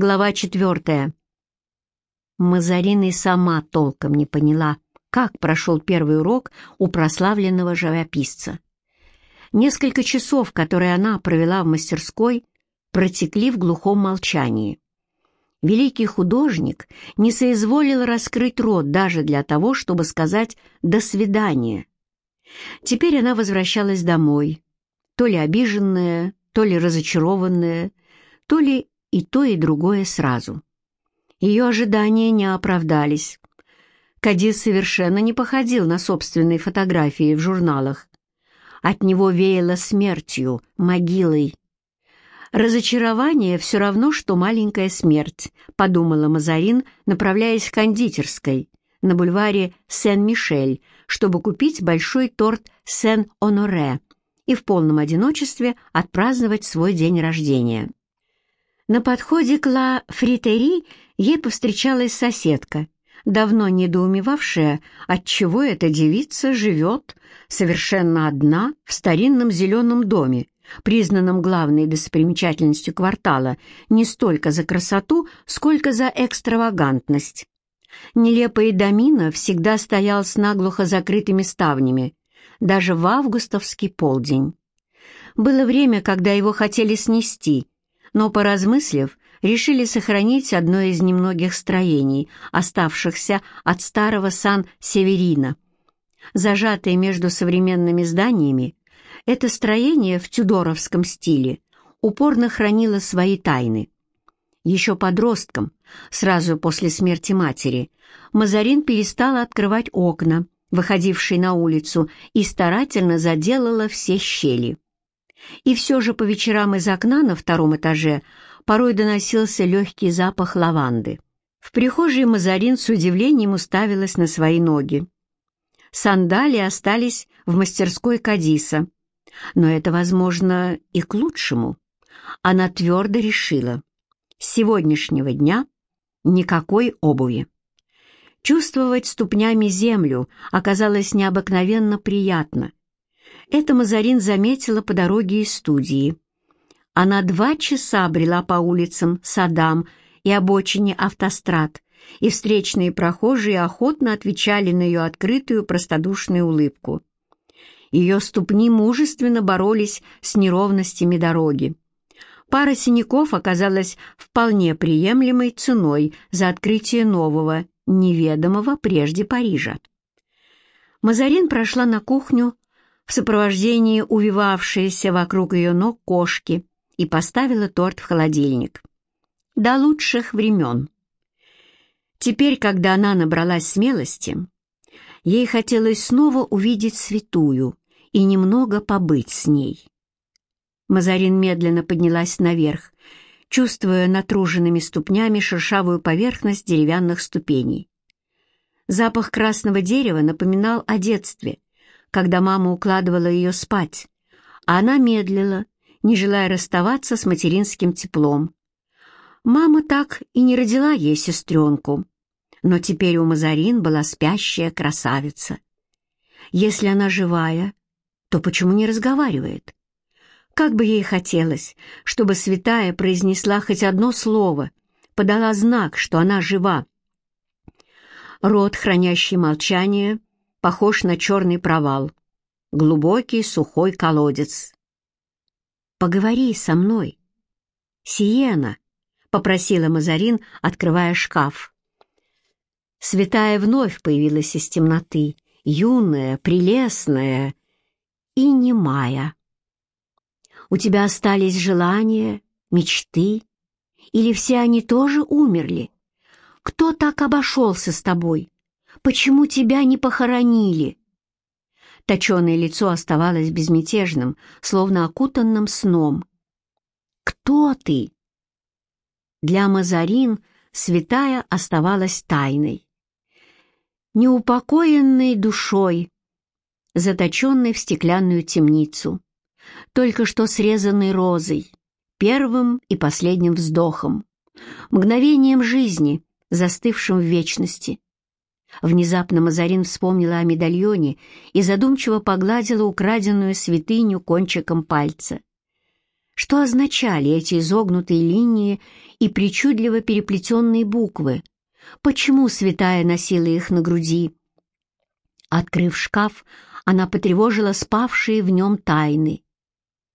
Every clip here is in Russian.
Глава четвертая. Мазарина и сама толком не поняла, как прошел первый урок у прославленного живописца. Несколько часов, которые она провела в мастерской, протекли в глухом молчании. Великий художник не соизволил раскрыть рот даже для того, чтобы сказать «до свидания». Теперь она возвращалась домой, то ли обиженная, то ли разочарованная, то ли и то, и другое сразу. Ее ожидания не оправдались. Кадис совершенно не походил на собственные фотографии в журналах. От него веяло смертью, могилой. «Разочарование все равно, что маленькая смерть», — подумала Мазарин, направляясь к кондитерской на бульваре Сен-Мишель, чтобы купить большой торт Сен-Оноре и в полном одиночестве отпраздновать свой день рождения. На подходе к Ла Фритери ей повстречалась соседка, давно недоумевавшая, отчего эта девица живет совершенно одна в старинном зеленом доме, признанном главной достопримечательностью квартала не столько за красоту, сколько за экстравагантность. Нелепый домина всегда стоял с наглухо закрытыми ставнями, даже в августовский полдень. Было время, когда его хотели снести — но, поразмыслив, решили сохранить одно из немногих строений, оставшихся от старого Сан-Северина. Зажатое между современными зданиями, это строение в тюдоровском стиле упорно хранило свои тайны. Еще подростком, сразу после смерти матери, Мазарин перестала открывать окна, выходившие на улицу, и старательно заделала все щели. И все же по вечерам из окна на втором этаже порой доносился легкий запах лаванды. В прихожей Мазарин с удивлением уставилась на свои ноги. Сандалии остались в мастерской Кадиса, но это, возможно, и к лучшему. Она твердо решила, с сегодняшнего дня никакой обуви. Чувствовать ступнями землю оказалось необыкновенно приятно, это Мазарин заметила по дороге из студии. Она два часа брела по улицам, садам и обочине автострад, и встречные прохожие охотно отвечали на ее открытую простодушную улыбку. Ее ступни мужественно боролись с неровностями дороги. Пара синяков оказалась вполне приемлемой ценой за открытие нового, неведомого прежде Парижа. Мазарин прошла на кухню в сопровождении увивавшейся вокруг ее ног кошки и поставила торт в холодильник. До лучших времен. Теперь, когда она набралась смелости, ей хотелось снова увидеть святую и немного побыть с ней. Мазарин медленно поднялась наверх, чувствуя натруженными ступнями шершавую поверхность деревянных ступеней. Запах красного дерева напоминал о детстве, когда мама укладывала ее спать, а она медлила, не желая расставаться с материнским теплом. Мама так и не родила ей сестренку, но теперь у Мазарин была спящая красавица. Если она живая, то почему не разговаривает? Как бы ей хотелось, чтобы святая произнесла хоть одно слово, подала знак, что она жива. Рот, хранящий молчание, похож на черный провал. Глубокий сухой колодец. «Поговори со мной». «Сиена», — попросила Мазарин, открывая шкаф. Святая вновь появилась из темноты, юная, прелестная и немая. «У тебя остались желания, мечты, или все они тоже умерли? Кто так обошелся с тобой?» Почему тебя не похоронили?» Точеное лицо оставалось безмятежным, словно окутанным сном. «Кто ты?» Для Мазарин святая оставалась тайной. Неупокоенной душой, заточенной в стеклянную темницу, только что срезанной розой, первым и последним вздохом, мгновением жизни, застывшим в вечности. Внезапно Мазарин вспомнила о медальоне и задумчиво погладила украденную святыню кончиком пальца. Что означали эти изогнутые линии и причудливо переплетенные буквы? Почему святая носила их на груди? Открыв шкаф, она потревожила спавшие в нем тайны.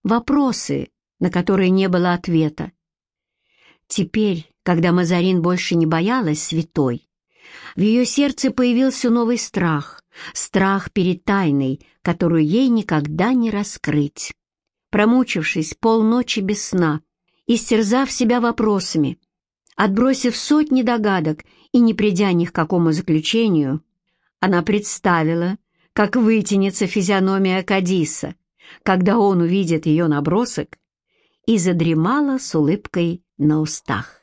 Вопросы, на которые не было ответа. Теперь, когда Мазарин больше не боялась святой, в ее сердце появился новый страх, страх перед тайной, которую ей никогда не раскрыть. Промучившись полночи без сна, истерзав себя вопросами, отбросив сотни догадок и не придя ни к какому заключению, она представила, как вытянется физиономия Кадиса, когда он увидит ее набросок, и задремала с улыбкой на устах.